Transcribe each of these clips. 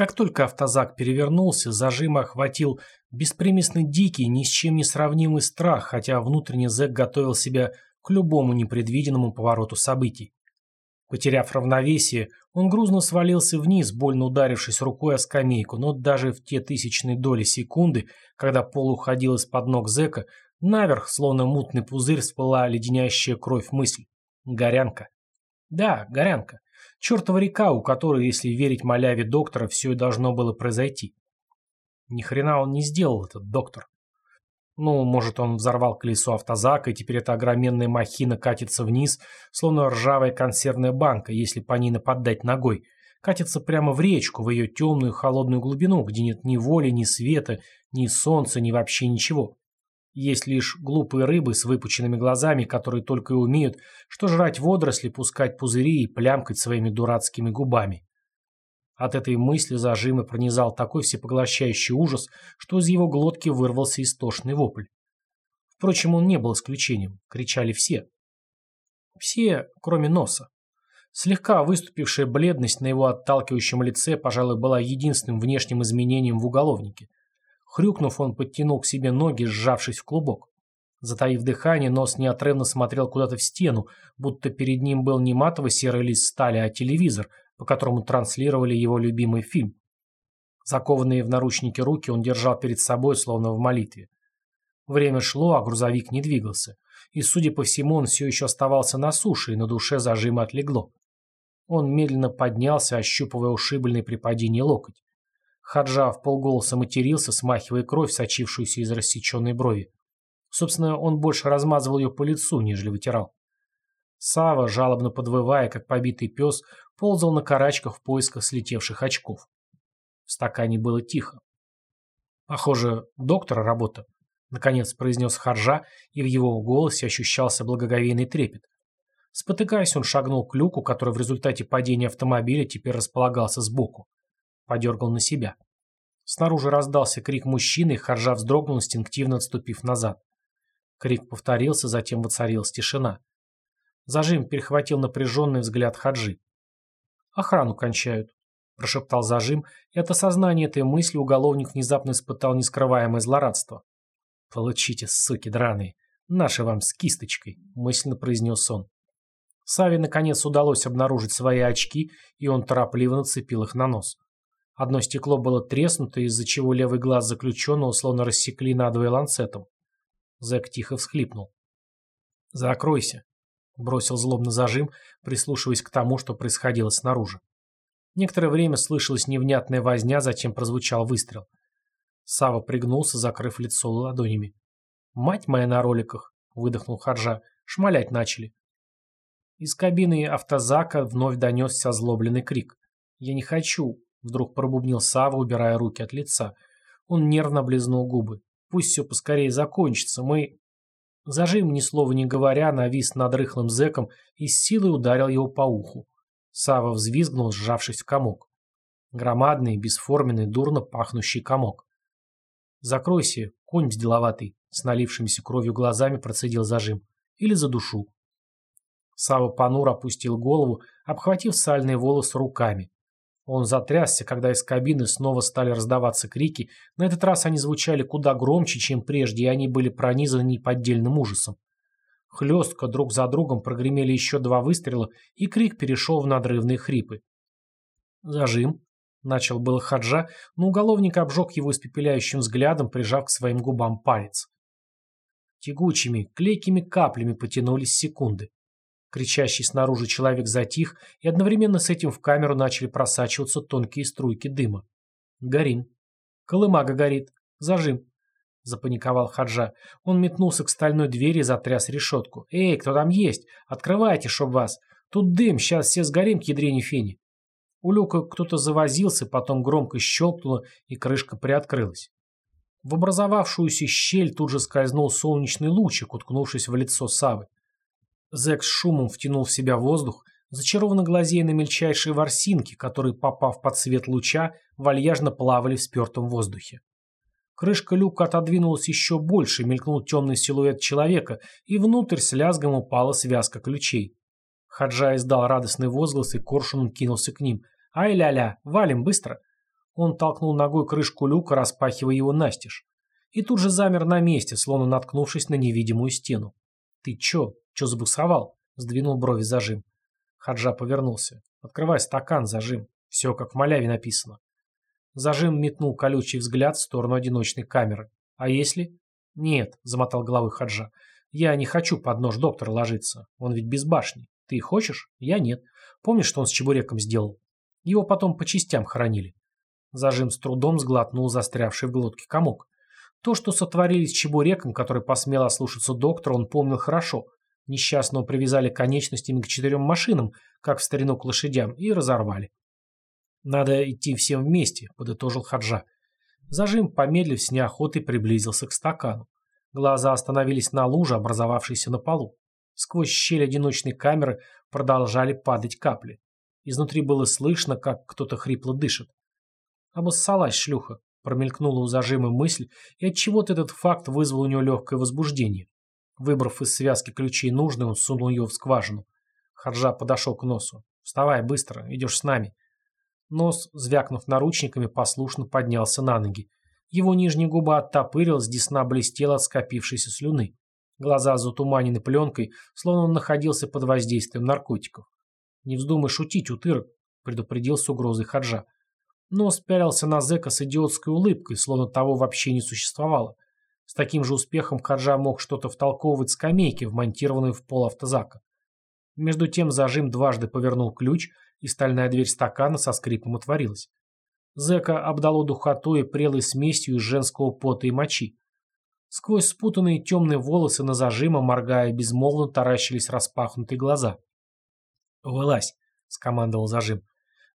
Как только автозак перевернулся, зажим охватил беспримесный дикий, ни с чем не сравнимый страх, хотя внутренне зэк готовил себя к любому непредвиденному повороту событий. Потеряв равновесие, он грузно свалился вниз, больно ударившись рукой о скамейку, но даже в те тысячные доли секунды, когда пол уходил из-под ног зэка, наверх, словно мутный пузырь, всплыла леденящая кровь мысль. Горянка. Да, горянка. Чертова река, у которой, если верить маляве доктора, все и должно было произойти. Ни хрена он не сделал, этот доктор. Ну, может, он взорвал колесо автозака, и теперь эта огроменная махина катится вниз, словно ржавая консервная банка, если по ней нападать ногой. Катится прямо в речку, в ее темную холодную глубину, где нет ни воли, ни света, ни солнца, ни вообще ничего. Есть лишь глупые рыбы с выпученными глазами, которые только и умеют, что жрать водоросли, пускать пузыри и плямкать своими дурацкими губами. От этой мысли зажима пронизал такой всепоглощающий ужас, что из его глотки вырвался истошный вопль. Впрочем, он не был исключением. Кричали все. Все, кроме носа. Слегка выступившая бледность на его отталкивающем лице, пожалуй, была единственным внешним изменением в уголовнике. Хрюкнув, он подтянул к себе ноги, сжавшись в клубок. Затаив дыхание, нос неотрывно смотрел куда-то в стену, будто перед ним был не матовый серый лист стали, а телевизор, по которому транслировали его любимый фильм. Закованные в наручники руки он держал перед собой, словно в молитве. Время шло, а грузовик не двигался. И, судя по всему, он все еще оставался на суше, и на душе зажима отлегло. Он медленно поднялся, ощупывая ушибленный при падении локоть. Хаджа в полголоса матерился, смахивая кровь, сочившуюся из рассеченной брови. Собственно, он больше размазывал ее по лицу, нежели вытирал. Сава, жалобно подвывая, как побитый пес, ползал на карачках в поисках слетевших очков. В стакане было тихо. «Похоже, доктора работа», — наконец произнес Харжа, и в его голосе ощущался благоговейный трепет. Спотыкаясь, он шагнул к люку, который в результате падения автомобиля теперь располагался сбоку. Подергал на себя. Снаружи раздался крик мужчины, и Харжа вздрогнул, инстинктивно отступив назад. Крик повторился, затем воцарилась тишина. Зажим перехватил напряженный взгляд Хаджи. «Охрану кончают», – прошептал зажим, и от осознания этой мысли уголовник внезапно испытал нескрываемое злорадство. «Получите, суки драные, наши вам с кисточкой», – мысленно произнес он. Саве наконец удалось обнаружить свои очки, и он торопливо нацепил их на нос. Одно стекло было треснуто, из-за чего левый глаз заключенного словно рассекли надвое ланцетом. Зэк тихо всхлипнул. «Закройся», Бросил злобно зажим, прислушиваясь к тому, что происходило снаружи. Некоторое время слышалась невнятная возня, затем прозвучал выстрел. Сава пригнулся, закрыв лицо ладонями. «Мать моя на роликах!» — выдохнул Харжа. «Шмалять начали». Из кабины автозака вновь донесся озлобленный крик. «Я не хочу!» — вдруг пробубнил Сава, убирая руки от лица. Он нервно облизнул губы. «Пусть все поскорее закончится. Мы...» Зажим, ни слова не говоря, навис над рыхлым зэком и с силой ударил его по уху. Сава взвизгнул, сжавшись в комок. Громадный, бесформенный, дурно пахнущий комок. «Закройся, конь бзделоватый», — с налившимися кровью глазами процедил зажим. «Или за душу». Сава понур опустил голову, обхватив сальные волосы руками. Он затрясся, когда из кабины снова стали раздаваться крики. На этот раз они звучали куда громче, чем прежде, и они были пронизаны неподдельным ужасом. Хлестко друг за другом прогремели еще два выстрела, и крик перешел в надрывные хрипы. «Зажим», — начал был Хаджа, но уголовник обжег его испепеляющим взглядом, прижав к своим губам палец. Тягучими, клейкими каплями потянулись секунды. Кричащий снаружи человек затих, и одновременно с этим в камеру начали просачиваться тонкие струйки дыма. «Горим. Колымага горит. Зажим», — запаниковал Хаджа. Он метнулся к стальной двери и затряс решетку. «Эй, кто там есть? Открывайте, чтоб вас! Тут дым, сейчас все сгорим к ядрене фени!» У люка кто-то завозился, потом громко щелкнуло, и крышка приоткрылась. В образовавшуюся щель тут же скользнул солнечный лучик, уткнувшись в лицо Савы. Зэк с шумом втянул в себя воздух, зачарованно глазея на мельчайшие ворсинки, которые, попав под свет луча, вальяжно плавали в спертом воздухе. Крышка люка отодвинулась еще больше, мелькнул темный силуэт человека, и внутрь с лязгом упала связка ключей. Хаджа издал радостный возглас, и коршуном кинулся к ним. «Ай-ля-ля, валим быстро!» Он толкнул ногой крышку люка, распахивая его настежь. И тут же замер на месте, словно наткнувшись на невидимую стену. «Ты чё? Чё забуксовал?» — сдвинул брови зажим. Хаджа повернулся. «Открывай стакан, зажим. Все, как в маляве написано». Зажим метнул колючий взгляд в сторону одиночной камеры. «А если?» «Нет», — замотал головой Хаджа. «Я не хочу под нож доктора ложиться. Он ведь без башни. Ты хочешь? Я нет. Помнишь, что он с чебуреком сделал? Его потом по частям хоронили». Зажим с трудом сглотнул застрявший в глотке комок. То, что сотворили с чебуреком, который посмел ослушаться доктора, он помнил хорошо. Несчастного привязали конечностями к четырем машинам, как в старину к лошадям, и разорвали. «Надо идти всем вместе», — подытожил Хаджа. Зажим, помедлив с неохотой, приблизился к стакану. Глаза остановились на луже, образовавшейся на полу. Сквозь щель одиночной камеры продолжали падать капли. Изнутри было слышно, как кто-то хрипло дышит. «Обоссалась шлюха», — промелькнула у зажима мысль, и отчего-то этот факт вызвал у него легкое возбуждение. Выбрав из связки ключей нужный, он сунул ее в скважину. Харжа подошел к носу. «Вставай быстро, идешь с нами». Нос, звякнув наручниками, послушно поднялся на ноги. Его нижняя губа оттопырилась, десна блестела от скопившейся слюны. Глаза затуманены пленкой, словно он находился под воздействием наркотиков. «Не вздумай шутить, утырок», — предупредил с угрозой Хаджа. Нос пялился на зэка с идиотской улыбкой, словно того вообще не существовало. С таким же успехом Хаджа мог что-то втолковывать скамейки, вмонтированную в пол автозака. Между тем зажим дважды повернул ключ, и стальная дверь стакана со скрипом отворилась. Зэка обдало духотой и прелой смесью из женского пота и мочи. Сквозь спутанные темные волосы на зажима, моргая безмолвно, таращились распахнутые глаза. «Вылазь!» — скомандовал зажим.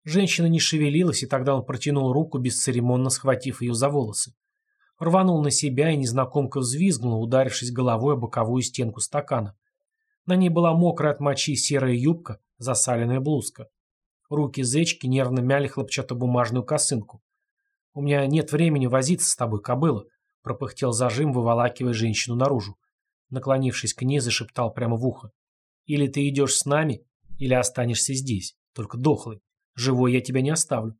Женщина не шевелилась, и тогда он протянул руку, бесцеремонно схватив ее за волосы. Рванул на себя, и незнакомка взвизгнула, ударившись головой о боковую стенку стакана. На ней была мокрая от мочи серая юбка, засаленная блузка. Руки зечки нервно мяли хлопчатобумажную косынку. «У меня нет времени возиться с тобой, кобыла», — пропыхтел зажим, выволакивая женщину наружу. Наклонившись к ней, зашептал прямо в ухо. «Или ты идешь с нами, или останешься здесь, только дохлый. Живой я тебя не оставлю».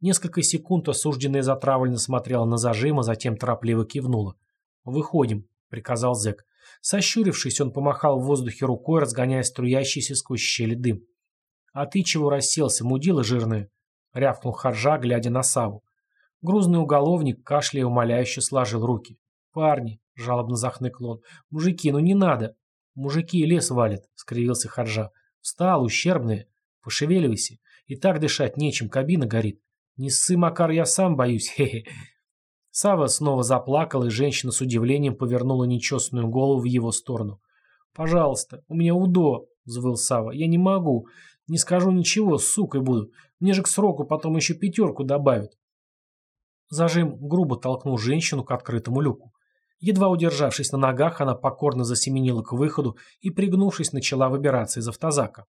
Несколько секунд осужденная затравленно смотрела на зажим, а затем торопливо кивнула. «Выходим», — приказал зэк. Сощурившись, он помахал в воздухе рукой, разгоняя струящийся сквозь щели дым. «А ты чего расселся, мудила жирная?» — рявкнул Харжа, глядя на Саву. Грузный уголовник, кашляя умоляюще, сложил руки. «Парни!» — жалобно захныкал он. «Мужики, ну не надо!» «Мужики лес валят!» — скривился Харжа. «Встал, ущербные! Пошевеливайся! И так дышать нечем, кабина горит! Не ссы, Макар, я сам боюсь! Хе-хе!» Сава снова заплакал, и женщина с удивлением повернула нечестную голову в его сторону. «Пожалуйста, у меня УДО!» — взвыл Сава. «Я не могу. Не скажу ничего, сукой буду. Мне же к сроку потом еще пятерку добавят. Зажим грубо толкнул женщину к открытому люку. Едва удержавшись на ногах, она покорно засеменила к выходу и, пригнувшись, начала выбираться из автозака.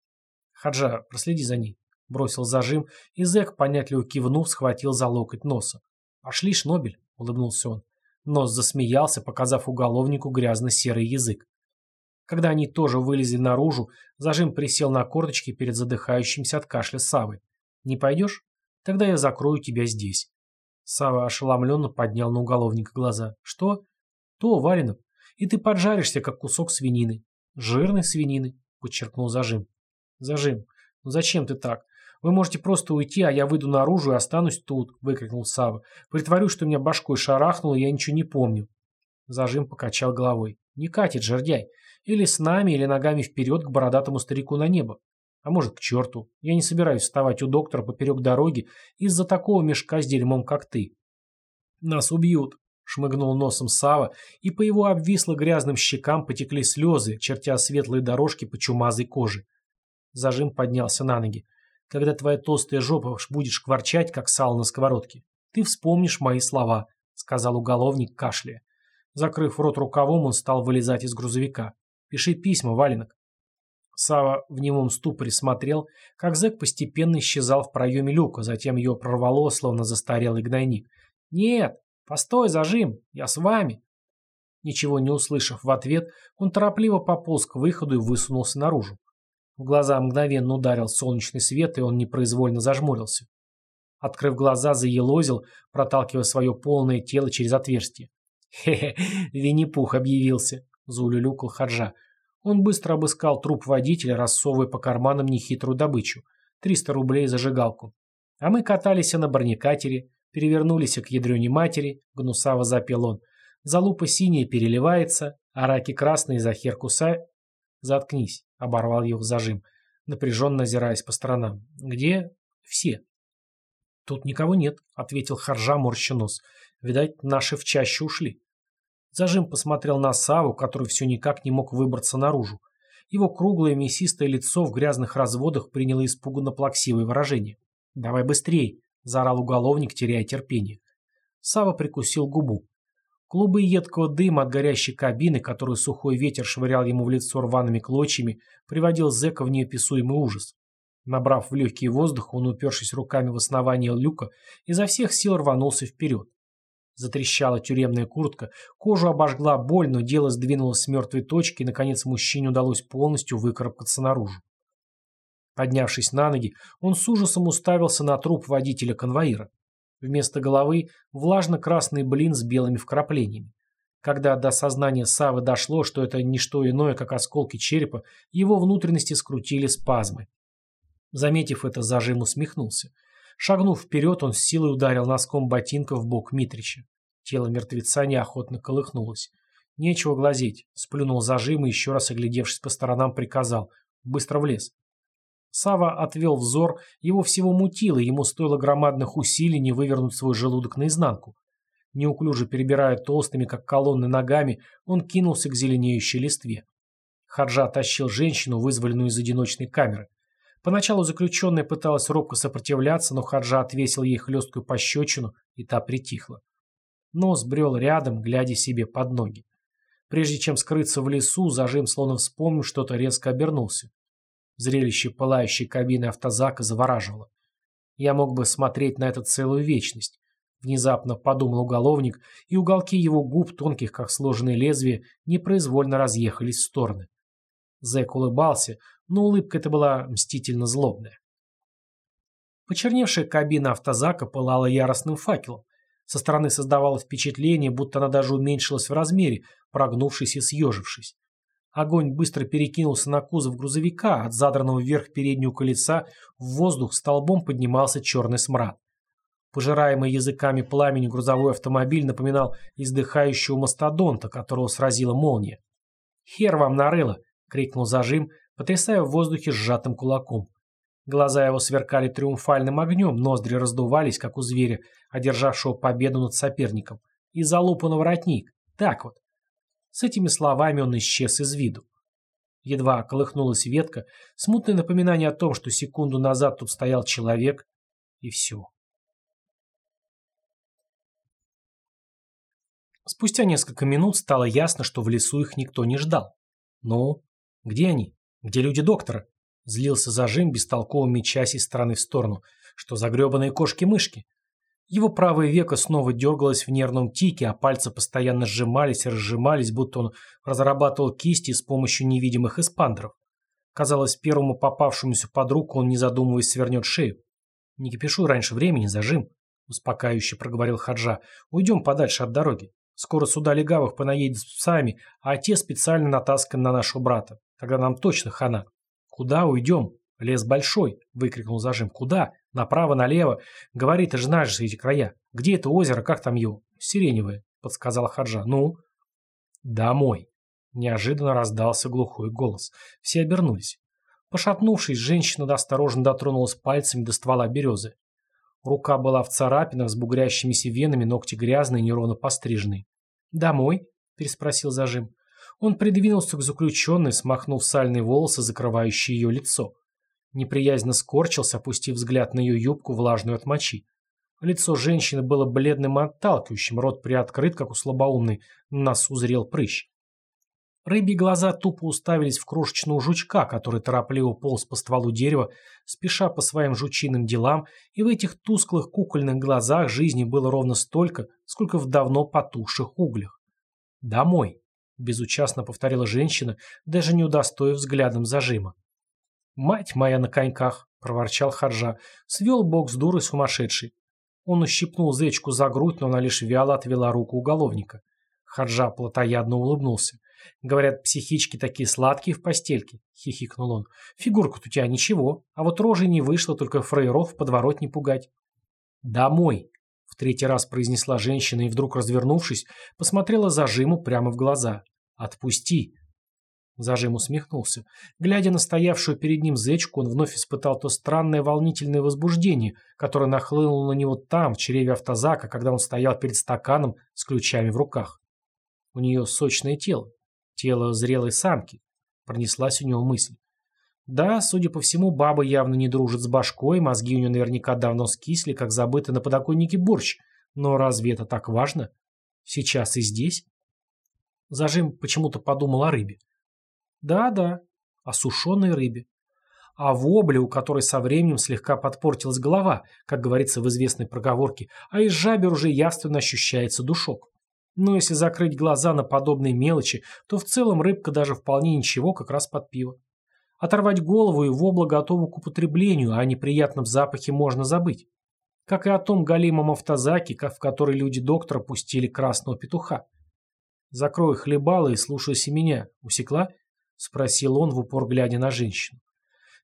«Хаджа, проследи за ней», — бросил зажим, и зэк, понятливо кивнув, схватил за локоть носа. «Пошли, Шнобель», — улыбнулся он. Нос засмеялся, показав уголовнику грязно-серый язык. Когда они тоже вылезли наружу, зажим присел на корточки перед задыхающимся от кашля Савой. «Не пойдешь? Тогда я закрою тебя здесь». Сава ошеломленно поднял на уголовника глаза. «Что?» «То, Варинов. И ты поджаришься, как кусок свинины». «Жирной свинины», — подчеркнул зажим. «Зажим, ну зачем ты так? Вы можете просто уйти, а я выйду наружу и останусь тут», — выкрикнул Сава. «Притворюсь, что меня башкой шарахнуло, я ничего не помню». Зажим покачал головой. «Не катит, жердяй. Или с нами, или ногами вперед к бородатому старику на небо. А может, к черту. Я не собираюсь вставать у доктора поперек дороги из-за такого мешка с дерьмом, как ты. Нас убьют, шмыгнул носом Сава, и по его обвисло грязным щекам потекли слезы, чертя светлые дорожки по чумазой коже. Зажим поднялся на ноги. Когда твоя толстая жопа будет шкварчать, как сало на сковородке, ты вспомнишь мои слова, сказал уголовник, кашляя. Закрыв рот рукавом, он стал вылезать из грузовика. Пиши письма, валенок. Сава в немом ступоре смотрел, как зэк постепенно исчезал в проеме люка, затем ее прорвало, словно застарелый гнойник. «Нет, постой, зажим, я с вами». Ничего не услышав в ответ, он торопливо пополз к выходу и высунулся наружу. В глаза мгновенно ударил солнечный свет, и он непроизвольно зажмурился. Открыв глаза, заелозил, проталкивая свое полное тело через отверстие. «Хе-хе, Винни-Пух объявился», — заулюлюкал Хаджа. Он быстро обыскал труп водителя, рассовывая по карманам нехитрую добычу. Триста рублей зажигалку. А мы катались на барникатере, перевернулись к ядрене матери, гнусаво запел он. Залупа синяя переливается, а раки красные за хер кусай. Заткнись, оборвал его зажим, напряженно озираясь по сторонам. Где все? Тут никого нет, ответил Харжа морща нос. Видать, наши в чаще ушли. Зажим посмотрел на Саву, который все никак не мог выбраться наружу. Его круглое мясистое лицо в грязных разводах приняло испуганно плаксивое выражение. «Давай быстрей!» – заорал уголовник, теряя терпение. Сава прикусил губу. Клубы едкого дыма от горящей кабины, которую сухой ветер швырял ему в лицо рваными клочьями, приводил зэка в неописуемый ужас. Набрав в легкий воздух, он, упершись руками в основание люка, изо всех сил рванулся вперед. Затрещала тюремная куртка, кожу обожгла боль, но дело сдвинулось с мертвой точки, и, наконец, мужчине удалось полностью выкарабкаться наружу. Поднявшись на ноги, он с ужасом уставился на труп водителя-конвоира. Вместо головы влажно-красный блин с белыми вкраплениями. Когда до сознания Савы дошло, что это не что иное, как осколки черепа, его внутренности скрутили спазмы. Заметив это, зажим усмехнулся. Шагнув вперед, он с силой ударил носком ботинка в бок Митрича. Тело мертвеца неохотно колыхнулось. Нечего глазеть. Сплюнул зажим и, еще раз оглядевшись по сторонам, приказал. Быстро в лес. Сава отвел взор, его всего мутило, ему стоило громадных усилий не вывернуть свой желудок наизнанку. Неуклюже перебирая толстыми, как колонны, ногами, он кинулся к зеленеющей листве. Хаджа тащил женщину, вызволенную из одиночной камеры. Поначалу заключенная пыталась робко сопротивляться, но Хаджа отвесил ей хлесткую пощечину, и та притихла. Нос брел рядом, глядя себе под ноги. Прежде чем скрыться в лесу, зажим, словно вспомнив что-то, резко обернулся. Зрелище пылающей кабины автозака завораживало. Я мог бы смотреть на это целую вечность. Внезапно подумал уголовник, и уголки его губ, тонких как сложенные лезвия, непроизвольно разъехались в стороны. Зэк улыбался, но улыбка эта была мстительно злобная. Почерневшая кабина автозака пылала яростным факелом. Со стороны создавалось впечатление, будто она даже уменьшилась в размере, прогнувшись и съежившись. Огонь быстро перекинулся на кузов грузовика, от задранного вверх переднего колеса в воздух столбом поднимался черный смрад. Пожираемый языками пламени грузовой автомобиль напоминал издыхающего мастодонта, которого сразила молния. «Хер вам нарыло!» — крикнул зажим, потрясая в воздухе сжатым кулаком. Глаза его сверкали триумфальным огнем, ноздри раздувались, как у зверя, одержавшего победу над соперником. И залупа на воротник. Так вот. С этими словами он исчез из виду. Едва колыхнулась ветка, смутное напоминание о том, что секунду назад тут стоял человек, и все. Спустя несколько минут стало ясно, что в лесу их никто не ждал. Ну, где они? Где люди доктора? Злился зажим, бестолково мечась из стороны в сторону. Что за гребаные кошки-мышки? Его правое веко снова дергалось в нервном тике, а пальцы постоянно сжимались и разжимались, будто он разрабатывал кисти с помощью невидимых эспандеров. Казалось, первому попавшемуся под руку он, не задумываясь, свернет шею. «Не кипишуй раньше времени, зажим», — успокаивающе проговорил Хаджа. «Уйдем подальше от дороги. Скоро сюда легавых понаедет с псами, а те специально натасканы на нашего брата. Тогда нам точно хана. Куда уйдем? Лес большой, выкрикнул зажим. Куда? Направо, налево. Говори, ты же знаешь эти края. Где это озеро, как там его? Сиреневое, подсказал Хаджа. Ну? Домой. Неожиданно раздался глухой голос. Все обернулись. Пошатнувшись, женщина осторожно дотронулась пальцами до ствола березы. Рука была в царапинах с бугрящимися венами, ногти грязные, неровно постриженные. «Домой?» – переспросил зажим. Он придвинулся к заключенной, смахнув сальные волосы, закрывающие ее лицо. Неприязненно скорчился, опустив взгляд на ее юбку, влажную от мочи. Лицо женщины было бледным и отталкивающим, рот приоткрыт, как у слабоумной, нас узрел прыщ. Рыбьи глаза тупо уставились в крошечного жучка, который торопливо полз по стволу дерева, спеша по своим жучиным делам, и в этих тусклых кукольных глазах жизни было ровно столько, сколько в давно потухших углях. «Домой», — безучастно повторила женщина, даже не удостоив взглядом зажима. «Мать моя на коньках!» — проворчал Хаджа. Свел бок с дурой сумасшедший. Он ущипнул зечку за грудь, но она лишь вяло отвела руку уголовника. Хаджа плотоядно улыбнулся. «Говорят, психички такие сладкие в постельке», — хихикнул он. «Фигурка-то у тебя ничего, а вот рожей не вышло, только фраеров подворот не пугать». «Домой», — в третий раз произнесла женщина и, вдруг развернувшись, посмотрела зажиму прямо в глаза. «Отпусти». Зажим усмехнулся. Глядя на стоявшую перед ним зечку, он вновь испытал то странное волнительное возбуждение, которое нахлынуло на него там, в чреве автозака, когда он стоял перед стаканом с ключами в руках. У нее сочное тело, тело зрелой самки, пронеслась у него мысль. Да, судя по всему, баба явно не дружит с башкой, мозги у нее наверняка давно скисли, как забытый на подоконнике борщ. Но разве это так важно? Сейчас и здесь? Зажим почему-то подумал о рыбе. Да-да, о сушеной рыбе. А вобле, у которой со временем слегка подпортилась голова, как говорится в известной проговорке, а из жабер уже явственно ощущается душок. Но если закрыть глаза на подобные мелочи, то в целом рыбка даже вполне ничего, как раз под пиво. Оторвать голову и вобла готова к употреблению, а о неприятном запахе можно забыть. Как и о том галимом автозаке, в который люди доктора пустили красного петуха. «Закрой хлебало и слушайся меня. Усекла?» — спросил он, в упор глядя на женщину.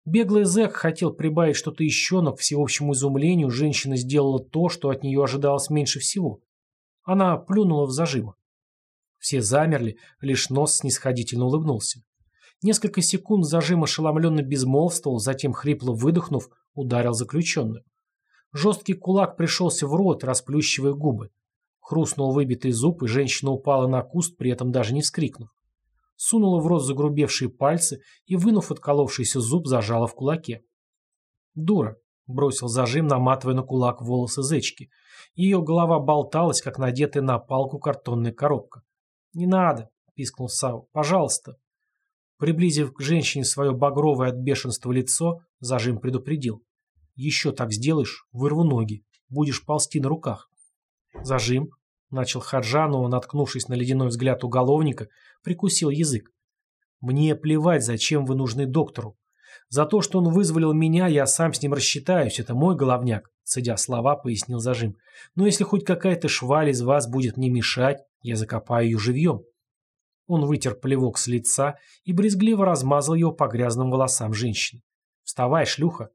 Беглый зэк хотел прибавить что-то еще, но к всеобщему изумлению женщина сделала то, что от нее ожидалось меньше всего. Она плюнула в зажима. Все замерли, лишь нос снисходительно улыбнулся. Несколько секунд зажим ошеломленно безмолвствовал, затем, хрипло выдохнув, ударил заключенную. Жесткий кулак пришелся в рот, расплющивая губы. Хрустнул выбитый зуб, и женщина упала на куст, при этом даже не вскрикнув сунула в рот загрубевшие пальцы и, вынув отколовшийся зуб, зажала в кулаке. «Дура!» — бросил зажим, наматывая на кулак волосы зечки. Ее голова болталась, как надетая на палку картонная коробка. «Не надо!» — пискнул Сау. «Пожалуйста!» Приблизив к женщине свое багровое от бешенства лицо, зажим предупредил. «Еще так сделаешь, вырву ноги. Будешь ползти на руках». Зажим, Начал Хаджа, но, наткнувшись на ледяной взгляд уголовника, прикусил язык. «Мне плевать, зачем вы нужны доктору. За то, что он вызволил меня, я сам с ним рассчитаюсь, это мой головняк», цедя слова, пояснил зажим. «Но если хоть какая-то шваль из вас будет мне мешать, я закопаю ее живьем». Он вытер плевок с лица и брезгливо размазал его по грязным волосам женщины. «Вставай, шлюха!»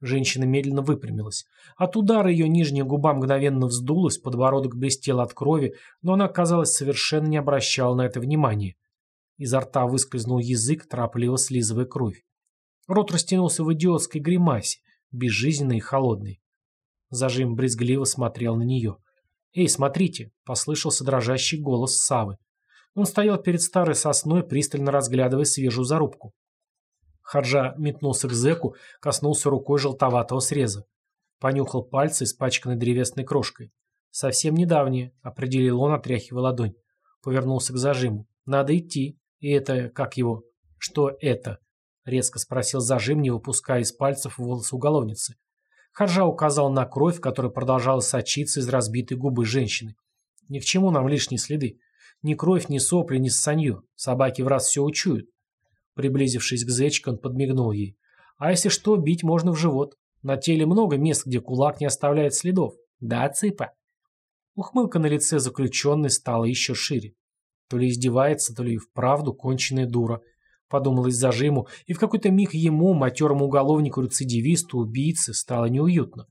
Женщина медленно выпрямилась. От удара ее нижняя губа мгновенно вздулась, подбородок блестел от крови, но она, казалось, совершенно не обращала на это внимания. Изо рта выскользнул язык, торопливо слизывая кровь. Рот растянулся в идиотской гримасе, безжизненный и холодный. Зажим брезгливо смотрел на нее. «Эй, смотрите!» — послышался дрожащий голос Савы. Он стоял перед старой сосной, пристально разглядывая свежую зарубку. Хаджа метнулся к зэку, коснулся рукой желтоватого среза. Понюхал пальцы, испачканной древесной крошкой. «Совсем недавнее», — определил он, отряхивая ладонь. Повернулся к зажиму. «Надо идти. И это... как его?» «Что это?» — резко спросил зажим, не выпуская из пальцев волосы уголовницы. Хаджа указал на кровь, которая продолжала сочиться из разбитой губы женщины. «Ни к чему нам лишние следы. Ни кровь, ни сопли, ни ссанье. Собаки в раз все учуют. Приблизившись к зечке, он подмигнул ей. «А если что, бить можно в живот. На теле много мест, где кулак не оставляет следов. Да, цыпа?» Ухмылка на лице заключенной стала еще шире. То ли издевается, то ли вправду конченая дура. Подумалось зажиму, и в какой-то миг ему, матерому уголовнику-рецидивисту, убийце, стало неуютно.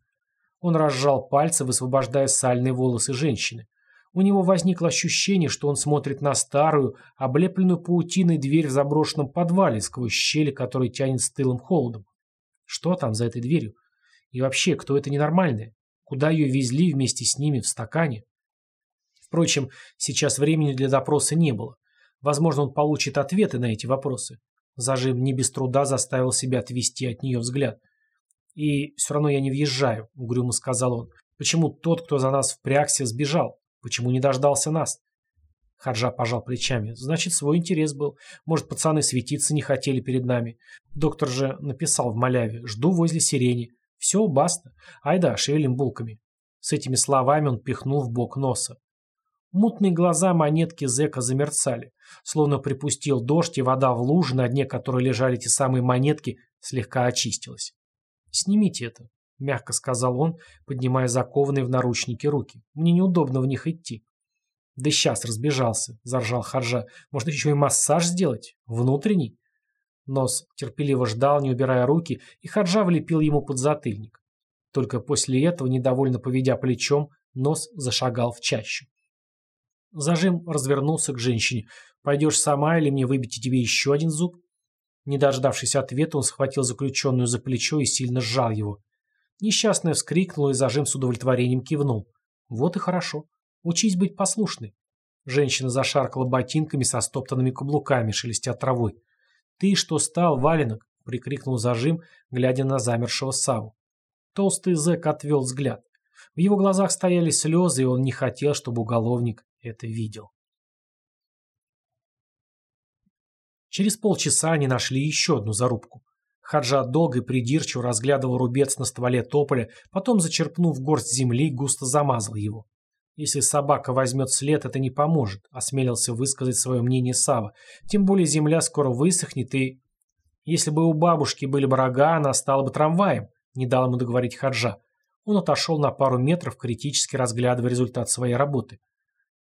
Он разжал пальцы, высвобождая сальные волосы женщины. У него возникло ощущение, что он смотрит на старую, облепленную паутиной дверь в заброшенном подвале, сквозь щели, которые тянет стылым холодом. Что там за этой дверью? И вообще, кто это ненормальное? Куда ее везли вместе с ними в стакане? Впрочем, сейчас времени для допроса не было. Возможно, он получит ответы на эти вопросы. Зажим не без труда заставил себя отвести от нее взгляд. «И все равно я не въезжаю», — угрюмо сказал он. «Почему тот, кто за нас впрягся, сбежал? Почему не дождался нас? Хаджа пожал плечами. Значит, свой интерес был. Может, пацаны светиться не хотели перед нами. Доктор же написал в маляве. Жду возле сирени. Все, баста. Айда, шевелим булками. С этими словами он пихнул в бок носа. Мутные глаза монетки зэка замерцали, словно припустил дождь, и вода в луже, на дне которой лежали те самые монетки, слегка очистилась. «Снимите это», — мягко сказал он, поднимая закованные в наручники руки. «Мне неудобно в них идти». «Да сейчас разбежался», — заржал Харжа. «Может, еще и массаж сделать? Внутренний?» Нос терпеливо ждал, не убирая руки, и Хаджа влепил ему под затыльник. Только после этого, недовольно поведя плечом, Нос зашагал в чащу. Зажим развернулся к женщине. «Пойдешь сама или мне выбить тебе еще один зуб?» Не дождавшись ответа, он схватил заключенную за плечо и сильно сжал его. Несчастная вскрикнула, и зажим с удовлетворением кивнул. «Вот и хорошо. Учись быть послушной». Женщина зашаркала ботинками со стоптанными каблуками, шелестя травой. «Ты что стал, валенок?» — прикрикнул зажим, глядя на замершего Саву. Толстый зэк отвел взгляд. В его глазах стояли слезы, и он не хотел, чтобы уголовник это видел. Через полчаса они нашли еще одну зарубку. Хаджа долго и придирчиво разглядывал рубец на стволе тополя, потом, зачерпнув горсть земли, густо замазал его. Если собака возьмет след, это не поможет, осмелился высказать свое мнение Сава. Тем более земля скоро высохнет и... Если бы у бабушки были бы рога, она стала бы трамваем, не дал ему договорить Хаджа. Он отошел на пару метров, критически разглядывая результат своей работы.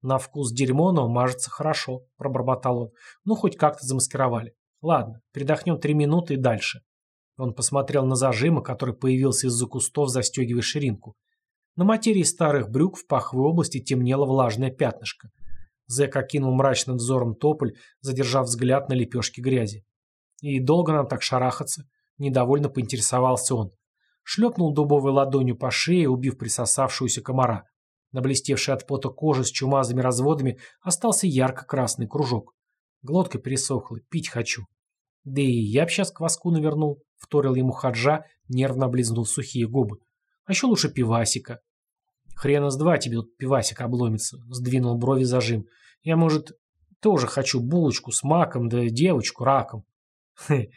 «На вкус дерьмо, но мажется хорошо», — пробормотал он. «Ну, хоть как-то замаскировали. Ладно, передохнем три минуты и дальше». Он посмотрел на зажима, который появился из-за кустов, застегивая ширинку. На материи старых брюк в паховой области темнело влажное пятнышко. Зэк окинул мрачным взором тополь, задержав взгляд на лепешки грязи. «И долго нам так шарахаться?» — недовольно поинтересовался он. Шлепнул дубовой ладонью по шее, убив присосавшуюся комара. На блестевшей от пота кожи с чумазыми разводами остался ярко-красный кружок. Глотка пересохла, пить хочу. Да и я б сейчас кваску навернул, вторил ему хаджа, нервно облизнул сухие губы. А еще лучше пивасика. Хрена с два тебе тут пивасик обломится, сдвинул брови зажим. Я, может, тоже хочу булочку с маком, да девочку раком. Хе,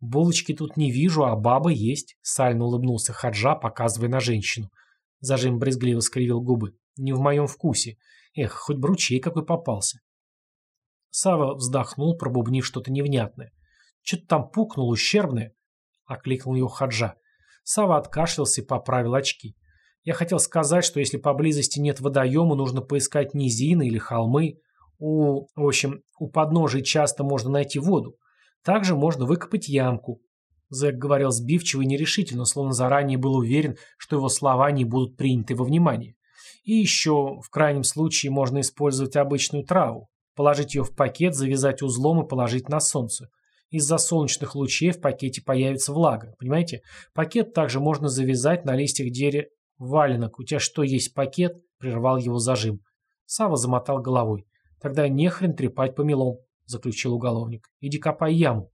булочки тут не вижу, а баба есть, сально улыбнулся хаджа, показывая на женщину. Зажим брезгливо скривил губы. Не в моем вкусе. Эх, хоть бы ручей какой попался. Сава вздохнул, пробубнив что-то невнятное. Что-то там пукнул ущербное. Окликнул его хаджа. Сава откашлялся и поправил очки. Я хотел сказать, что если поблизости нет водоема, нужно поискать низины или холмы. У, в общем, у подножий часто можно найти воду. Также можно выкопать ямку. Зэк говорил сбивчиво и нерешительно, словно заранее был уверен, что его слова не будут приняты во внимание. И еще, в крайнем случае, можно использовать обычную траву. Положить ее в пакет, завязать узлом и положить на солнце. Из-за солнечных лучей в пакете появится влага. Понимаете? Пакет также можно завязать на листьях дерева. «Валенок, у тебя что, есть пакет?» – прервал его зажим. Сава замотал головой. «Тогда нехрен трепать по мелом», – заключил уголовник. «Иди копай яму».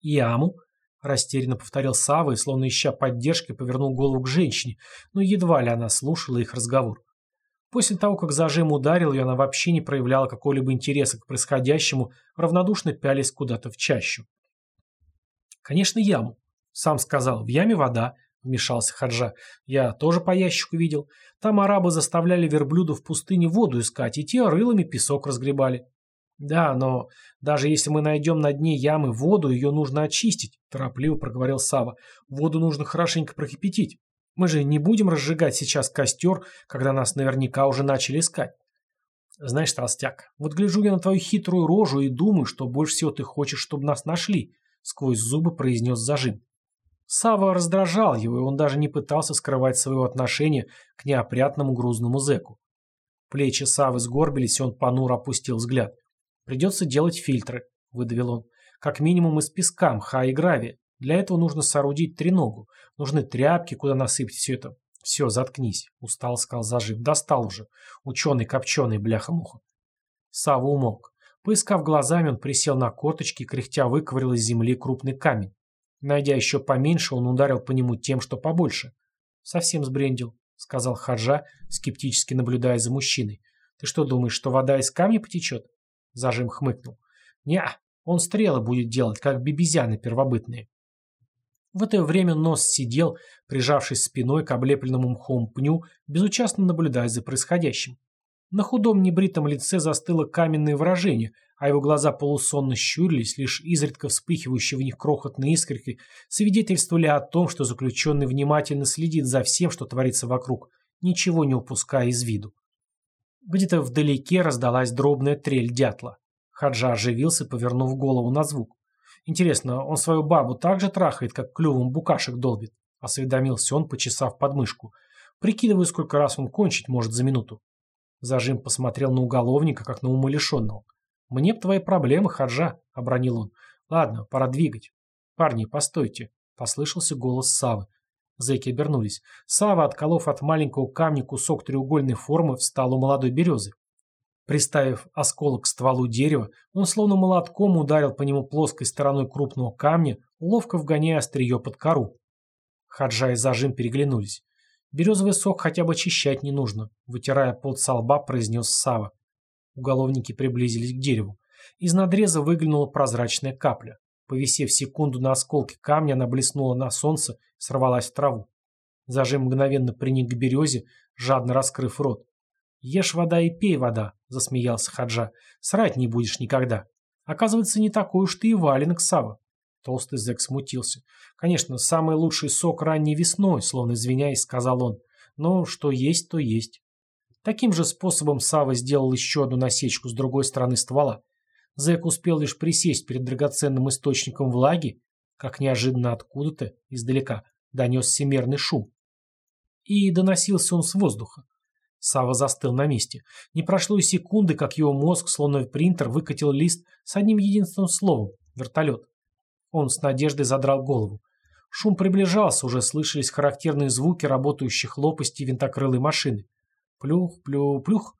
«Яму?» Растерянно повторил Сава и, словно ища поддержки, повернул голову к женщине, но едва ли она слушала их разговор. После того, как зажим ударил ее, она вообще не проявляла какого-либо интереса к происходящему, равнодушно пялись куда-то в чащу. «Конечно, яму», — сам сказал, — «в яме вода», — вмешался Хаджа. «Я тоже по ящику видел. Там арабы заставляли верблюдов в пустыне воду искать, и те рылами песок разгребали». «Да, но даже если мы найдем на дне ямы воду, ее нужно очистить», – торопливо проговорил Сава. «Воду нужно хорошенько прокипятить. Мы же не будем разжигать сейчас костер, когда нас наверняка уже начали искать». «Знаешь, толстяк, вот гляжу я на твою хитрую рожу и думаю, что больше всего ты хочешь, чтобы нас нашли», – сквозь зубы произнес зажим. Сава раздражал его, и он даже не пытался скрывать своего отношения к неопрятному грузному зэку. Плечи Савы сгорбились, и он понуро опустил взгляд. Придется делать фильтры, выдавил он. Как минимум из песка, мха и гравия. Для этого нужно соорудить треногу. Нужны тряпки, куда насыпать все это. Все, заткнись, устал, сказал зажив. Достал уже. Ученый копченый, бляха-муха. Сава умолк. Поискав глазами, он присел на корточки, кряхтя выковырял из земли крупный камень. Найдя еще поменьше, он ударил по нему тем, что побольше. «Совсем сбрендил», — сказал Хаджа, скептически наблюдая за мужчиной. «Ты что думаешь, что вода из камня потечет?» Зажим хмыкнул. «Не, он стрелы будет делать, как бибизяны первобытные». В это время нос сидел, прижавшись спиной к облепленному мхом пню, безучастно наблюдая за происходящим. На худом небритом лице застыло каменное выражение, а его глаза полусонно щурились, лишь изредка вспыхивающие в них крохотные искорки свидетельствовали о том, что заключенный внимательно следит за всем, что творится вокруг, ничего не упуская из виду. Где-то вдалеке раздалась дробная трель дятла. Хаджа оживился, повернув голову на звук. Интересно, он свою бабу так же трахает, как клювом букашек долбит? Осведомился он, почесав подмышку. Прикидываю, сколько раз он кончить может за минуту. Зажим посмотрел на уголовника, как на умалишенного. «Мне б твои проблемы, Хаджа», — обронил он. «Ладно, пора двигать». «Парни, постойте», — послышался голос Савы. Зэки обернулись. Сава, отколов от маленького камня кусок треугольной формы, встал у молодой березы. Приставив осколок к стволу дерева, он словно молотком ударил по нему плоской стороной крупного камня, ловко вгоняя острие под кору. Хаджа и зажим переглянулись. «Березовый сок хотя бы очищать не нужно», — вытирая пот со лба, произнес Сава. Уголовники приблизились к дереву. Из надреза выглянула прозрачная капля. Повисев секунду на осколке камня, она блеснула на солнце, сорвалась в траву. Зажим мгновенно приник к березе, жадно раскрыв рот. «Ешь вода и пей вода», — засмеялся Хаджа. «Срать не будешь никогда. Оказывается, не такой уж ты и валенок, Сава». Толстый зэк смутился. «Конечно, самый лучший сок ранней весной», — словно извиняясь, сказал он. «Но что есть, то есть». Таким же способом Сава сделал еще одну насечку с другой стороны ствола. Зэк успел лишь присесть перед драгоценным источником влаги, как неожиданно откуда-то, издалека, донес всемерный шум. И доносился он с воздуха. Сава застыл на месте. Не прошло и секунды, как его мозг, словно принтер, выкатил лист с одним единственным словом — вертолет. Он с надеждой задрал голову. Шум приближался, уже слышались характерные звуки работающих лопастей винтокрылой машины. Плюх, плюх, плюх.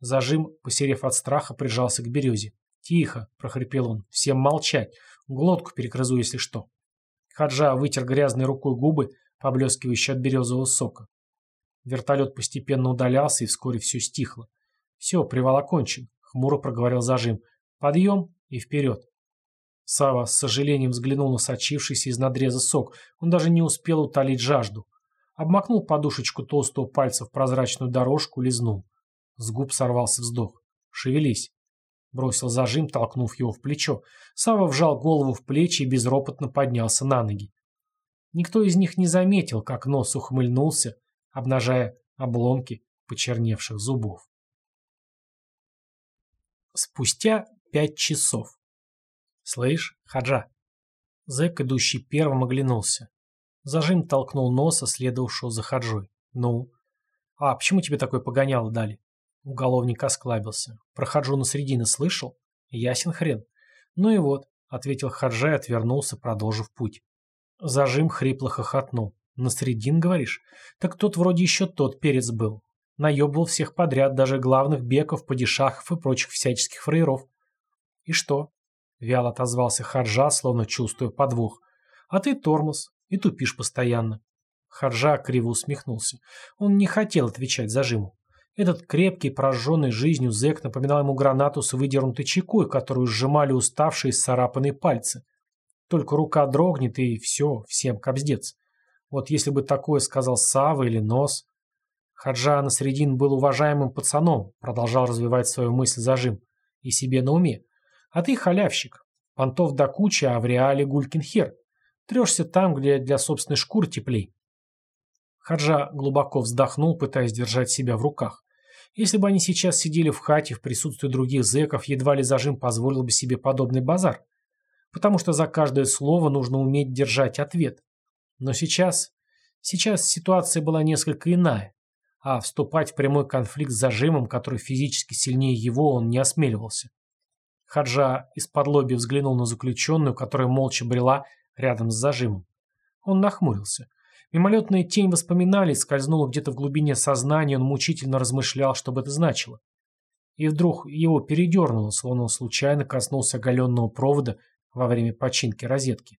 Зажим, посерев от страха, прижался к березе. «Тихо!» — прохрипел он. «Всем молчать! Глотку перегрызу, если что!» Хаджа вытер грязной рукой губы, поблескивающие от березового сока. Вертолет постепенно удалялся, и вскоре все стихло. «Все, привал окончен», — хмуро проговорил зажим. «Подъем и вперед!» Сава с сожалением взглянул на сочившийся из надреза сок. Он даже не успел утолить жажду. Обмакнул подушечку толстого пальца в прозрачную дорожку, лизнул. С губ сорвался вздох. «Шевелись!» Бросил зажим, толкнув его в плечо. Сава вжал голову в плечи и безропотно поднялся на ноги. Никто из них не заметил, как нос ухмыльнулся, обнажая обломки почерневших зубов. Спустя пять часов. «Слышь, Хаджа?» Зэк, идущий первым, оглянулся. Зажим толкнул носа, следовавшего за Хаджой. «Ну?» «А почему тебе такое погоняло дали?» Уголовник осклабился. Про Хаджу на средины слышал? Ясен хрен. Ну и вот, ответил Хаджа и отвернулся, продолжив путь. Зажим хрипло хохотнул. На средин, говоришь? Так тот вроде еще тот перец был. Наебывал всех подряд, даже главных беков, падишахов и прочих всяческих фраеров. И что? Вяло отозвался Хаджа, словно чувствуя подвох. А ты тормоз и тупишь постоянно. Хаджа криво усмехнулся. Он не хотел отвечать зажиму. Этот крепкий, прожженный жизнью зэк напоминал ему гранату с выдернутой чекой, которую сжимали уставшие сцарапанные пальцы. Только рука дрогнет, и все, всем кобздец. Вот если бы такое сказал Сава или Нос. Хаджа Насредин был уважаемым пацаном, продолжал развивать свою мысль зажим. И себе на уме. А ты халявщик. Понтов до кучи, а в реале гулькин хер. Трешься там, где для собственной шкуры теплей. Хаджа глубоко вздохнул, пытаясь держать себя в руках. Если бы они сейчас сидели в хате в присутствии других зэков, едва ли зажим позволил бы себе подобный базар. Потому что за каждое слово нужно уметь держать ответ. Но сейчас... Сейчас ситуация была несколько иная. А вступать в прямой конфликт с зажимом, который физически сильнее его, он не осмеливался. Хаджа из-под лоби взглянул на заключенную, которая молча брела рядом с зажимом. Он нахмурился. Мимолетная тень воспоминаний скользнула где-то в глубине сознания, он мучительно размышлял, что бы это значило. И вдруг его передернуло, словно он случайно коснулся оголенного провода во время починки розетки.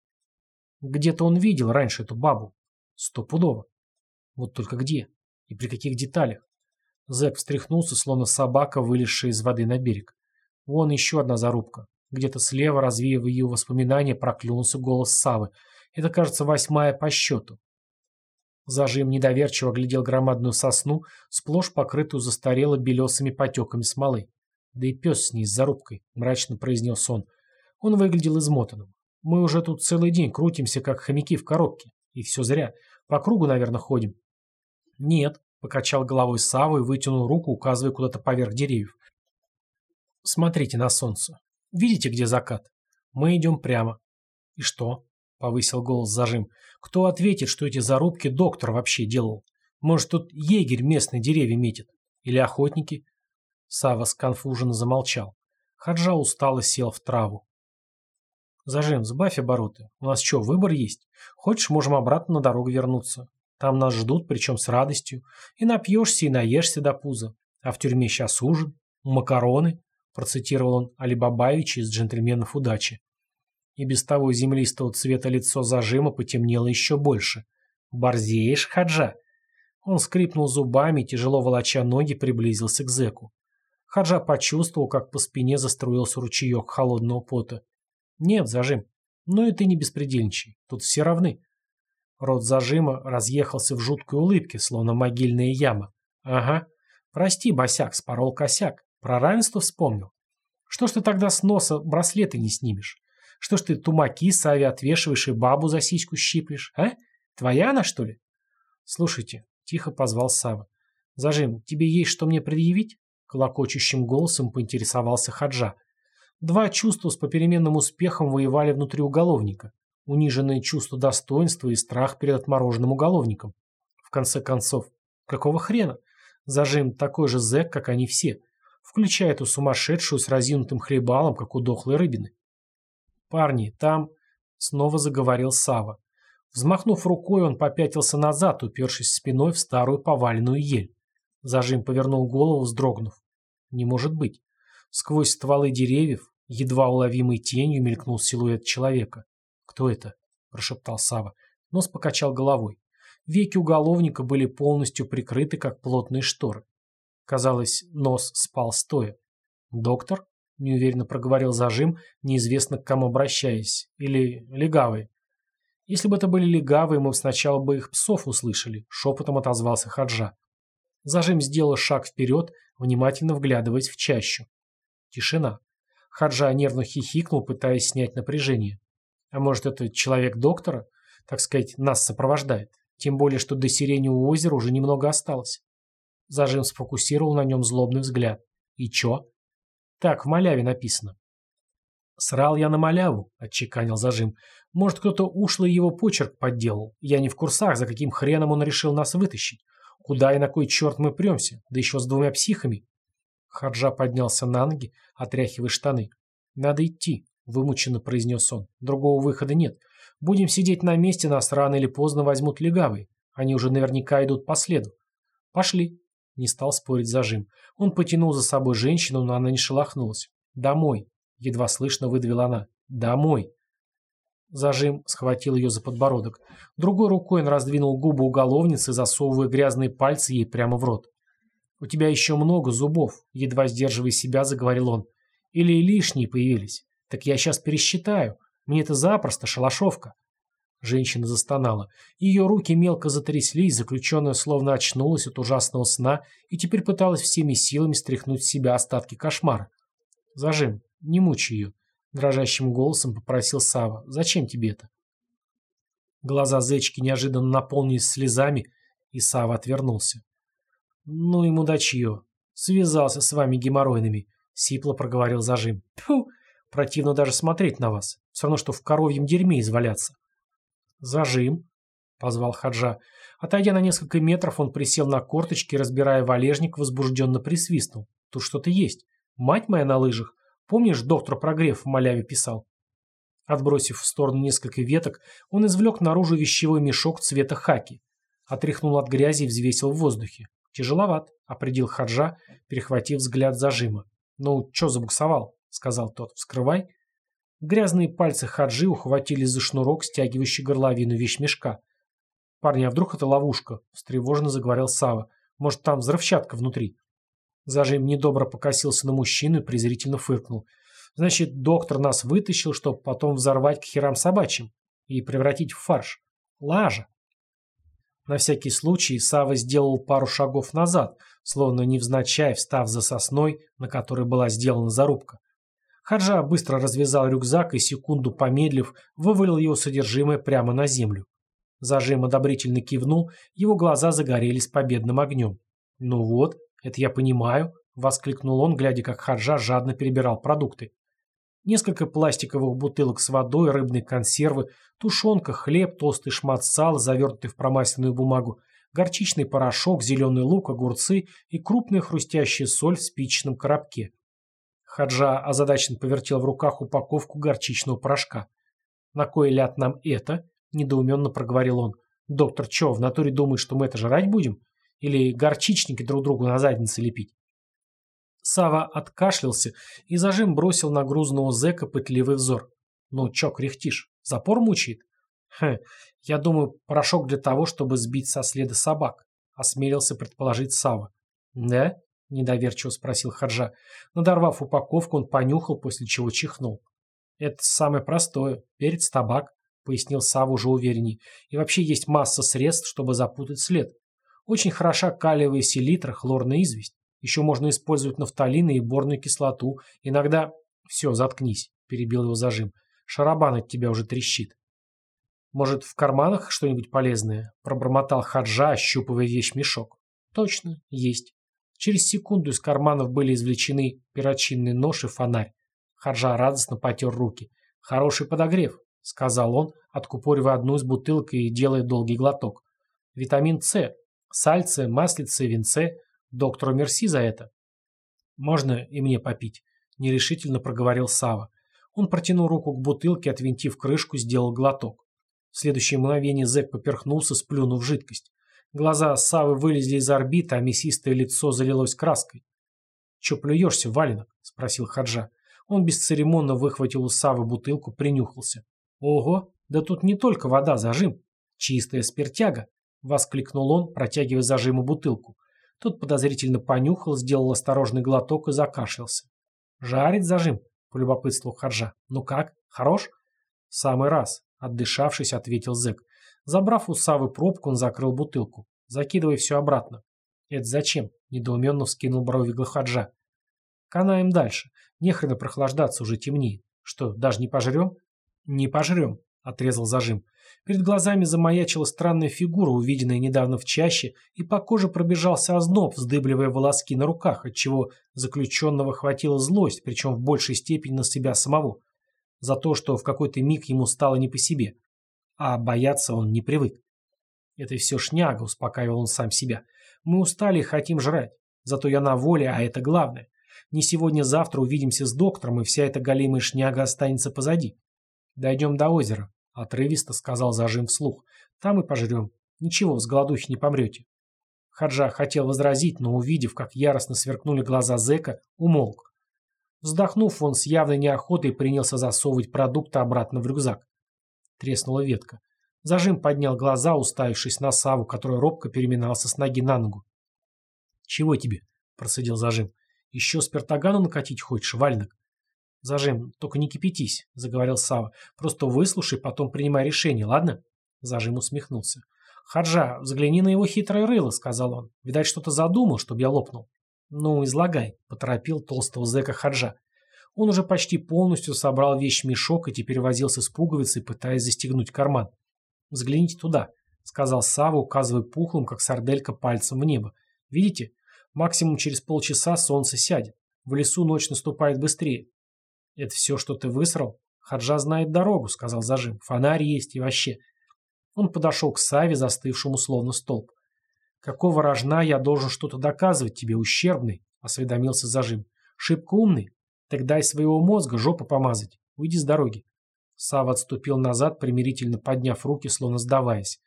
Где-то он видел раньше эту бабу. Стопудово. Вот только где? И при каких деталях? Зэк встряхнулся, словно собака, вылезшая из воды на берег. Вон еще одна зарубка. Где-то слева, развеивая ее воспоминания, проклюнулся голос Савы. Это, кажется, восьмая по счету. Зажим недоверчиво глядел громадную сосну, сплошь покрытую застарело белесыми потеками смолы. «Да и пес с ней, с зарубкой», — мрачно произнес он. Он выглядел измотанным. «Мы уже тут целый день крутимся, как хомяки в коробке. И все зря. По кругу, наверное, ходим». «Нет», — покачал головой Савва и вытянул руку, указывая куда-то поверх деревьев. «Смотрите на солнце. Видите, где закат? Мы идем прямо». «И что?» — повысил голос зажим. «Кто ответит, что эти зарубки доктор вообще делал? Может, тут егерь местные деревья метит? Или охотники?» Сава сконфуженно замолчал. Хаджа устало сел в траву. «Зажим, сбавь обороты. У нас что, выбор есть? Хочешь, можем обратно на дорогу вернуться. Там нас ждут, причем с радостью. И напьешься, и наешься до пуза. А в тюрьме сейчас ужин. Макароны», процитировал он Алибабаевича из «Джентльменов удачи». И без того землистого цвета лицо зажима потемнело еще больше. «Борзеешь, Хаджа?» Он скрипнул зубами, тяжело волоча ноги, приблизился к зэку. Хаджа почувствовал, как по спине заструился ручеек холодного пота. «Нет, зажим. Ну и ты не беспредельничай. Тут все равны». Рот зажима разъехался в жуткой улыбке, словно могильная яма. «Ага. Прости, босяк, спорол косяк. Про равенство вспомнил. Что ж ты тогда с носа браслеты не снимешь? Что ж ты тумаки Саве отвешиваешь и бабу за сиську щиплешь, а? Твоя она, что ли?» «Слушайте», — тихо позвал Сава. «Зажим, тебе есть что мне предъявить?» Колокочущим голосом поинтересовался Хаджа. Два чувства с попеременным успехом воевали внутри уголовника. Униженное чувство достоинства и страх перед отмороженным уголовником. В конце концов, какого хрена? Зажим такой же зэк, как они все, включая эту сумасшедшую с разинутым хлебалом, как у дохлой рыбины. «Парни, там...» — снова заговорил Сава. Взмахнув рукой, он попятился назад, упершись спиной в старую поваленную ель. Зажим повернул голову, вздрогнув. Не может быть. Сквозь стволы деревьев, едва уловимой тенью, мелькнул силуэт человека. «Кто это?» – прошептал Сава. Нос покачал головой. Веки уголовника были полностью прикрыты, как плотные шторы. Казалось, нос спал стоя. «Доктор?» – неуверенно проговорил зажим, неизвестно к кому обращаясь. «Или легавые?» «Если бы это были легавые, мы сначала бы их псов услышали», – шепотом отозвался Хаджа. Зажим сделал шаг вперед, внимательно вглядываясь в чащу. Тишина. Хаджа нервно хихикнул, пытаясь снять напряжение. А может, это человек доктора? Так сказать, нас сопровождает. Тем более, что до сиреневого озера уже немного осталось. Зажим сфокусировал на нем злобный взгляд. И чё? Так, в маляве написано. «Срал я на маляву», — отчеканил зажим. «Может, кто-то ушлый его почерк подделал. Я не в курсах, за каким хреном он решил нас вытащить. Куда и на кой черт мы премся? Да еще с двумя психами. Хаджа поднялся на ноги, отряхивая штаны. «Надо идти», — вымученно произнес он. «Другого выхода нет. Будем сидеть на месте, нас рано или поздно возьмут легавые. Они уже наверняка идут по следу. Пошли». Не стал спорить зажим. Он потянул за собой женщину, но она не шелохнулась. «Домой», — едва слышно выдавила она. «Домой». Зажим схватил ее за подбородок. Другой рукой он раздвинул губы уголовницы, засовывая грязные пальцы ей прямо в рот. «У тебя еще много зубов», — едва сдерживая себя, заговорил он. «Или лишние появились. Так я сейчас пересчитаю. Мне это запросто, шалашовка». Женщина застонала. Ее руки мелко затряслись, заключенная словно очнулась от ужасного сна и теперь пыталась всеми силами стряхнуть с себя остатки кошмара. «Зажим, не мучай ее», Дрожащим голосом попросил Сава. «Зачем тебе это?» Глаза зечки неожиданно наполнились слезами, и Сава отвернулся. «Ну ему мудачье! Связался с вами геморройными!» — сипло проговорил зажим. «Тьфу! Противно даже смотреть на вас. Все равно, что в коровьем дерьме изваляться». «Зажим!» — позвал Хаджа. Отойдя на несколько метров, он присел на корточки, разбирая валежник, возбужденно присвистнул. «Тут что-то есть. Мать моя на лыжах. Помнишь, доктор Прогрев в маляве писал? Отбросив в сторону несколько веток, он извлек наружу вещевой мешок цвета хаки. Отряхнул от грязи и взвесил в воздухе. «Тяжеловат», — определил Хаджа, перехватив взгляд зажима. «Ну, чё забуксовал?» — сказал тот. «Вскрывай». Грязные пальцы Хаджи ухватились за шнурок, стягивающий горловину вещмешка. «Парни, а вдруг это ловушка?» — встревоженно заговорил Сава. «Может, там взрывчатка внутри?» Зажим недобро покосился на мужчину и презрительно фыркнул. Значит, доктор нас вытащил, чтобы потом взорвать к херам собачьим и превратить в фарш. Лажа. На всякий случай Сава сделал пару шагов назад, словно невзначай встав за сосной, на которой была сделана зарубка. Хаджа быстро развязал рюкзак и, секунду помедлив, вывалил его содержимое прямо на землю. Зажим одобрительно кивнул, его глаза загорелись победным огнем. «Ну вот, это я понимаю», — воскликнул он, глядя, как Хаджа жадно перебирал продукты. Несколько пластиковых бутылок с водой, рыбные консервы, тушенка, хлеб, толстый шмат сала, завертый в промасленную бумагу, горчичный порошок, зеленый лук, огурцы и крупная хрустящая соль в спичечном коробке. Хаджа озадаченно повертел в руках упаковку горчичного порошка. «На кой ляд нам это?» – недоуменно проговорил он. «Доктор чё, в натуре думает, что мы это жрать будем? Или горчичники друг другу на заднице лепить?» Сава откашлялся и зажим бросил на грузного зэка пытливый взор. «Ну, чё кряхтишь? Запор мучает?» «Хм, я думаю, порошок для того, чтобы сбить со следа собак», — осмелился предположить Сава. «Да?» — недоверчиво спросил Хаджа. Надорвав упаковку, он понюхал, после чего чихнул. «Это самое простое. Перец, табак», — пояснил Сава уже уверенней. «И вообще есть масса средств, чтобы запутать след. Очень хороша калиевая селитра, хлорная известь. Еще можно использовать нафталин и борную кислоту. Иногда... Все, заткнись, перебил его зажим. Шарабан от тебя уже трещит. Может, в карманах что-нибудь полезное? Пробормотал Хаджа, ощупывая вещь-мешок. Точно, есть. Через секунду из карманов были извлечены перочинный нож и фонарь. Хаджа радостно потер руки. «Хороший подогрев», — сказал он, откупоривая одну из бутылок и делая долгий глоток. «Витамин С, сальце, маслице, винце, Доктору мерси за это. Можно и мне попить, нерешительно проговорил Сава. Он протянул руку к бутылке, отвинтив крышку, сделал глоток. В следующее мгновение зэк поперхнулся, сплюнув жидкость. Глаза Савы вылезли из орбиты, а мясистое лицо залилось краской. «Че плюешься, валенок?» — спросил Хаджа. Он бесцеремонно выхватил у Савы бутылку, принюхался. «Ого, да тут не только вода, зажим. Чистая спиртяга!» — воскликнул он, протягивая зажиму бутылку. Тот подозрительно понюхал, сделал осторожный глоток и закашлялся. «Жарит зажим?» — полюбопытствовал Харжа. «Ну как? Хорош?» «Самый раз», — отдышавшись, ответил зэк. Забрав у Савы пробку, он закрыл бутылку. «Закидывай все обратно». «Это зачем?» — недоуменно вскинул брови Глахаджа. «Канаем дальше. Нехрена прохлаждаться, уже темнеет. Что, даже не пожрем?» «Не пожрем», — отрезал зажим. Перед глазами замаячила странная фигура, увиденная недавно в чаще, и по коже пробежался озноб, вздыбливая волоски на руках, отчего заключенного хватила злость, причем в большей степени на себя самого. За то, что в какой-то миг ему стало не по себе. А бояться он не привык. «Это все шняга», — успокаивал он сам себя. «Мы устали и хотим жрать. Зато я на воле, а это главное. Не сегодня-завтра увидимся с доктором, и вся эта голимая шняга останется позади. Дойдем до озера. Отрывисто сказал зажим вслух. Там и пожрем. Ничего, с голодухи не помрете. Хаджа хотел возразить, но увидев, как яростно сверкнули глаза зэка, умолк. Вздохнув, он с явной неохотой принялся засовывать продукты обратно в рюкзак. Треснула ветка. Зажим поднял глаза, уставившись на Саву, который робко переминался с ноги на ногу. «Чего тебе?» – процедил Зажим. «Еще спиртогану накатить хочешь, вальник?» «Зажим, только не кипятись», — заговорил Сава. «Просто выслушай, потом принимай решение, ладно?» Зажим усмехнулся. «Хаджа, взгляни на его хитрое рыло», — сказал он. «Видать, что-то задумал, чтобы я лопнул». «Ну, излагай», — поторопил толстого зэка Хаджа. Он уже почти полностью собрал вещь-мешок и теперь возился с пуговицей, пытаясь застегнуть карман. «Взгляните туда», — сказал Сава, указывая пухлым, как сарделька, пальцем в небо. «Видите? Максимум через полчаса солнце сядет. В лесу ночь наступает быстрее. «Это все, что ты высрал?» «Хаджа знает дорогу», — сказал зажим. «Фонарь есть и вообще». Он подошел к Саве, застывшему словно столб. «Какого рожна я должен что-то доказывать тебе, ущербный?» — осведомился зажим. «Шибко умный? Так дай своего мозга жопу помазать. Уйди с дороги». Сава отступил назад, примирительно подняв руки, словно сдаваясь.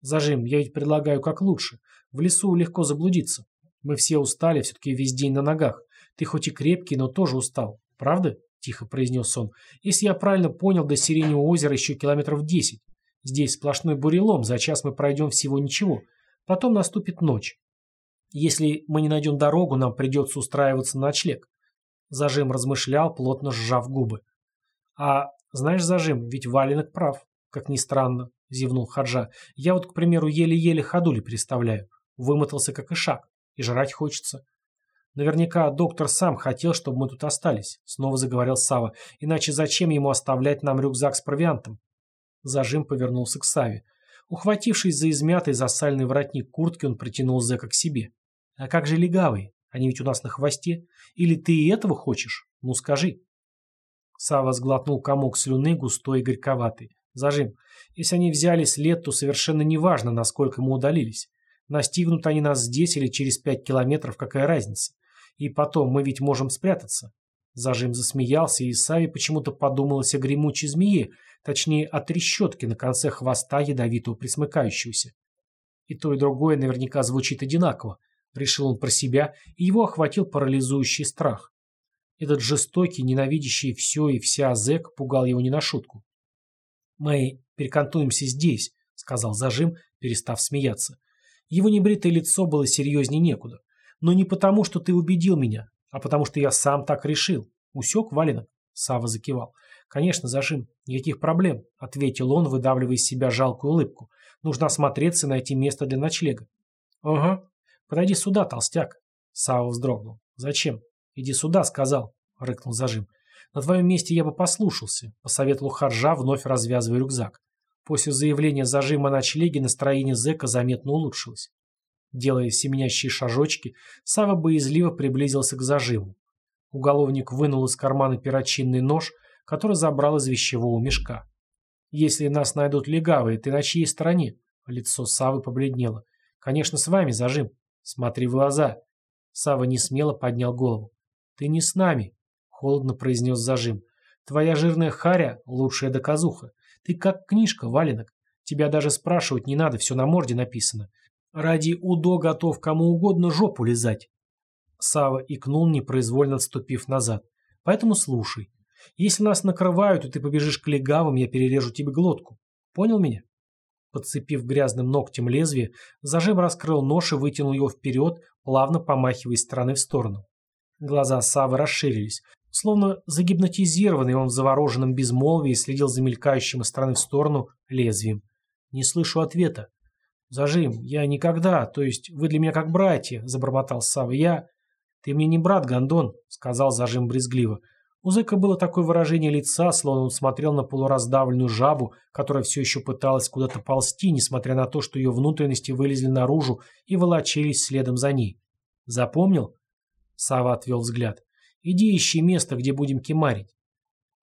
«Зажим, я ведь предлагаю как лучше. В лесу легко заблудиться. Мы все устали, все-таки весь день на ногах. Ты хоть и крепкий, но тоже устал. Правда?» Тихо произнес он. «Если я правильно понял, до Сиреневого озера еще километров десять. Здесь сплошной бурелом, за час мы пройдем всего ничего. Потом наступит ночь. Если мы не найдем дорогу, нам придется устраиваться на ночлег». Зажим размышлял, плотно сжав губы. «А знаешь, Зажим, ведь Валенок прав, как ни странно», — зевнул Хаджа. «Я вот, к примеру, еле-еле ходули переставляю. Вымотался как и шаг. И жрать хочется». «Наверняка доктор сам хотел, чтобы мы тут остались», — снова заговорил Сава. «Иначе зачем ему оставлять нам рюкзак с провиантом?» Зажим повернулся к Саве. Ухватившись за измятый засальный воротник куртки, он притянул зэка к себе. «А как же легавые? Они ведь у нас на хвосте. Или ты и этого хочешь? Ну скажи». Сава сглотнул комок слюны, густой и горьковатый. «Зажим. Если они взяли след, то совершенно неважно, насколько мы удалились. Настигнут они нас здесь или через пять километров, какая разница? И потом, мы ведь можем спрятаться». Зажим засмеялся, и Саве почему-то подумалось о гремучей змее, точнее, о трещотке на конце хвоста ядовитого присмыкающегося. И то, и другое наверняка звучит одинаково, решил он про себя, и его охватил парализующий страх. Этот жестокий, ненавидящий все и вся зэк пугал его не на шутку. «Мы перекантуемся здесь», — сказал зажим, перестав смеяться. Его небритое лицо было серьезнее некуда. «Но не потому, что ты убедил меня, а потому, что я сам так решил. Усек валенок?» Сава закивал. «Конечно, зажим. Никаких проблем», — ответил он, выдавливая из себя жалкую улыбку. «Нужно осмотреться и найти место для ночлега». «Ага. Подойди сюда, толстяк». Сава вздрогнул. «Зачем?» «Иди сюда», — сказал, — рыкнул зажим. «На твоем месте я бы послушался», — посоветовал Харжа, вновь развязывая рюкзак. После заявления зажима на ночлеге настроение зэка заметно улучшилось. Делая семенящие шажочки, Сава боязливо приблизился к зажиму. Уголовник вынул из кармана перочинный нож, который забрал из вещевого мешка. «Если нас найдут легавые, ты на чьей стороне?» Лицо Савы побледнело. «Конечно, с вами, зажим. Смотри в глаза». Сава несмело поднял голову. «Ты не с нами», — холодно произнес зажим. «Твоя жирная харя — лучшая доказуха. Ты как книжка, валенок. Тебя даже спрашивать не надо, все на морде написано. Ради УДО готов кому угодно жопу лизать». Сава икнул, непроизвольно отступив назад. «Поэтому слушай. Если нас накрывают, и ты побежишь к легавым, я перережу тебе глотку. Понял меня?» Подцепив грязным ногтем лезвие, зажим раскрыл нож и вытянул его вперед, плавно помахивая из стороны в сторону. Глаза Савы расширились. Словно загипнотизированный он в завороженном безмолвии следил за мелькающим из стороны в сторону лезвием. «Не слышу ответа». «Зажим, я никогда, то есть вы для меня как братья», — забормотал Сава. «Я...» «Ты мне не брат, Гондон», — сказал зажим брезгливо. У зэка было такое выражение лица, словно он смотрел на полураздавленную жабу, которая все еще пыталась куда-то ползти, несмотря на то, что ее внутренности вылезли наружу и волочились следом за ней. «Запомнил?» Сава отвел взгляд. «Иди ищи место, где будем кемарить».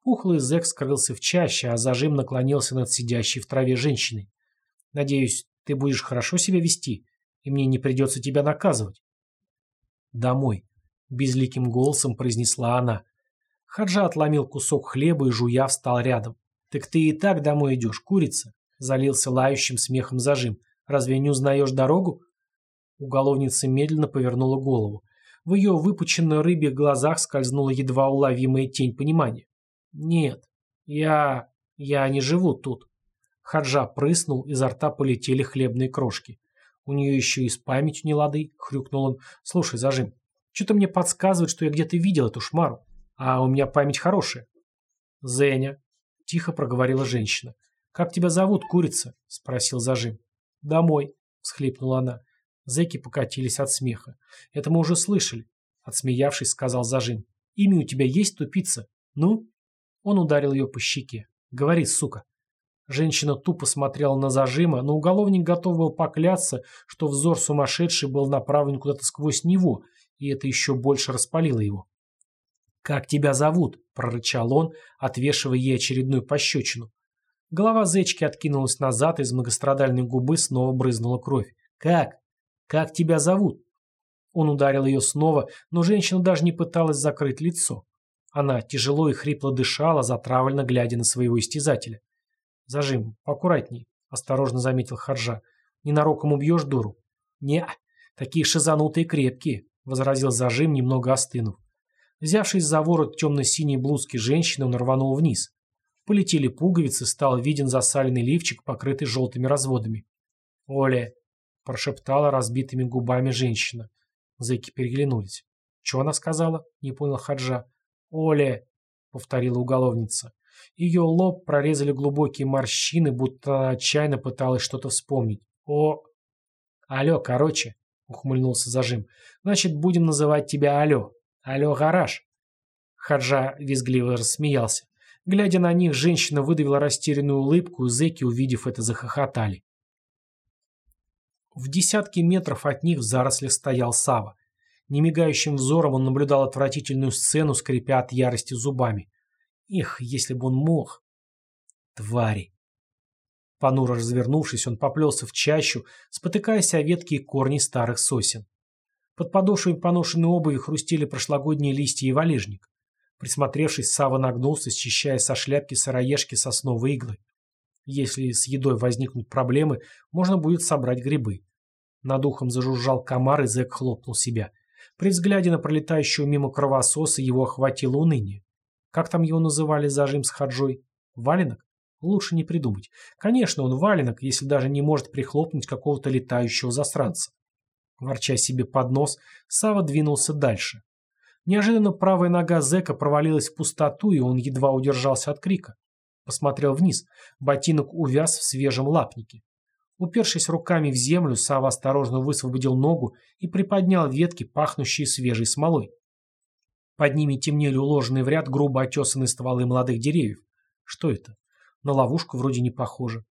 Пухлый зэк скрылся в чаще, а зажим наклонился над сидящей в траве женщиной. «Надеюсь, ты будешь хорошо себя вести, и мне не придется тебя наказывать». «Домой», — безликим голосом произнесла она. Хаджа отломил кусок хлеба и, жуя, встал рядом. «Так ты и так домой идешь, курица?» — залился лающим смехом зажим. «Разве не узнаешь дорогу?» Уголовница медленно повернула голову. В ее выпученных рыбьих глазах скользнула едва уловимая тень понимания. «Нет, я... я не живу тут». Хаджа прыснул, изо рта полетели хлебные крошки. «У нее еще и с памятью не лады», — хрюкнул он. «Слушай, зажим, что-то мне подсказывает, что я где-то видел эту шмару. А у меня память хорошая». «Зеня», — тихо проговорила женщина. «Как тебя зовут, курица?» — спросил зажим. «Домой», — всхлипнула она. Зэки покатились от смеха. «Это мы уже слышали», — отсмеявшись, сказал зажим. «Имя у тебя есть, тупица? Ну?» Он ударил ее по щеке. «Говори, сука». Женщина тупо смотрела на зажима, но уголовник готов был поклясться, что взор сумасшедший был направлен куда-то сквозь него, и это еще больше распалило его. «Как тебя зовут?» – прорычал он, отвешивая ей очередную пощечину. Голова зечки откинулась назад, из многострадальной губы снова брызнула кровь. «Как? «Как тебя зовут?» Он ударил ее снова, но женщина даже не пыталась закрыть лицо. Она тяжело и хрипло дышала, затравленно глядя на своего истязателя. «Зажим, поаккуратней», — осторожно заметил Харжа. «Ненароком убьешь дуру?» «Не, такие шизанутые крепкие», — возразил зажим, немного остынув. Взявшись за ворот темно-синей блузки женщины, он рванул вниз. Полетели пуговицы, стал виден засаленный лифчик, покрытый желтыми разводами. «Оля, — прошептала разбитыми губами женщина. Зэки переглянулись. «Что она сказала?» — не понял Хаджа. «Оле!» — повторила уголовница. Ее лоб прорезали глубокие морщины, будто она отчаянно пыталась что-то вспомнить. «О...» «Алло, короче», — ухмыльнулся зажим. «Значит, будем называть тебя Алло. Алло, гараж». Хаджа визгливо рассмеялся. Глядя на них, женщина выдавила растерянную улыбку, и зэки, увидев это, захохотали. В десятке метров от них в зарослях стоял Сава. Немигающим взором он наблюдал отвратительную сцену, скрипя от ярости зубами. Эх, если бы он мог. Твари. Понуро развернувшись, он поплелся в чащу, спотыкаясь о ветки и корни старых сосен. Под подошвами поношенной обуви хрустели прошлогодние листья и валежник. Присмотревшись, Сава нагнулся, счищая со шляпки сыроежки сосновой иглы. Если с едой возникнут проблемы, можно будет собрать грибы. Над ухом зажужжал комар, и зэк хлопнул себя. При взгляде на пролетающего мимо кровососа его охватило уныние. Как там его называли зажим с хаджой? Валенок? Лучше не придумать. Конечно, он валенок, если даже не может прихлопнуть какого-то летающего засранца. Ворча себе под нос, Сава двинулся дальше. Неожиданно правая нога зэка провалилась в пустоту, и он едва удержался от крика. Посмотрел вниз. Ботинок увяз в свежем лапнике. Упершись руками в землю, Сава осторожно высвободил ногу и приподнял ветки, пахнущие свежей смолой. Под ними темнели уложенные в ряд грубо отесанные стволы молодых деревьев. Что это? На ловушку вроде не похоже.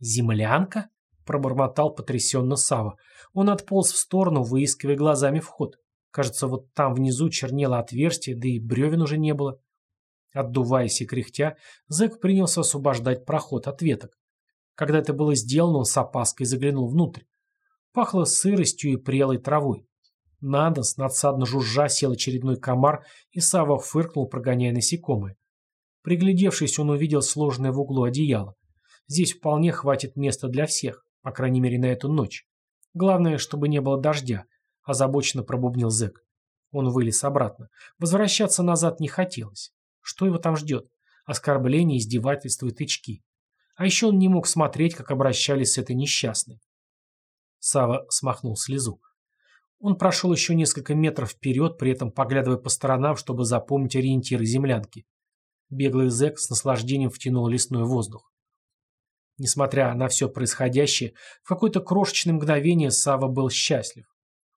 «Землянка?» — пробормотал потрясенно Сава. Он отполз в сторону, выискивая глазами вход. Кажется, вот там внизу чернело отверстие, да и бревен уже не было. Отдуваясь и кряхтя, зэк принялся освобождать проход от веток. Когда это было сделано, он с опаской заглянул внутрь. Пахло сыростью и прелой травой. Надос, надсадно жужжа, сел очередной комар, и Сава фыркнул, прогоняя насекомые. Приглядевшись, он увидел сложное в углу одеяло. Здесь вполне хватит места для всех, по крайней мере на эту ночь. Главное, чтобы не было дождя, озабоченно пробубнил зэк. Он вылез обратно. Возвращаться назад не хотелось. Что его там ждет? Оскорбления, издевательства и тычки. А еще он не мог смотреть, как обращались с этой несчастной. Сава смахнул слезу. Он прошел еще несколько метров вперед, при этом поглядывая по сторонам, чтобы запомнить ориентиры землянки. Беглый зэк с наслаждением втянул лесной воздух. Несмотря на все происходящее, в какое-то крошечное мгновение Сава был счастлив.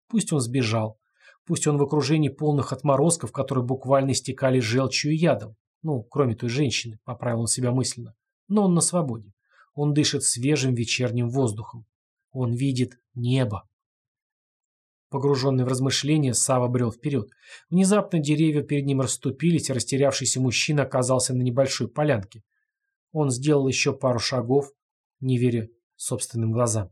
Пусть он сбежал. Пусть он в окружении полных отморозков, которые буквально истекали желчью и ядом. Ну, кроме той женщины, поправил он себя мысленно. Но он на свободе. Он дышит свежим вечерним воздухом. Он видит небо. Погруженный в размышления, Сава брел вперед. Внезапно деревья перед ним расступились, и растерявшийся мужчина оказался на небольшой полянке. Он сделал еще пару шагов, не веря собственным глазам.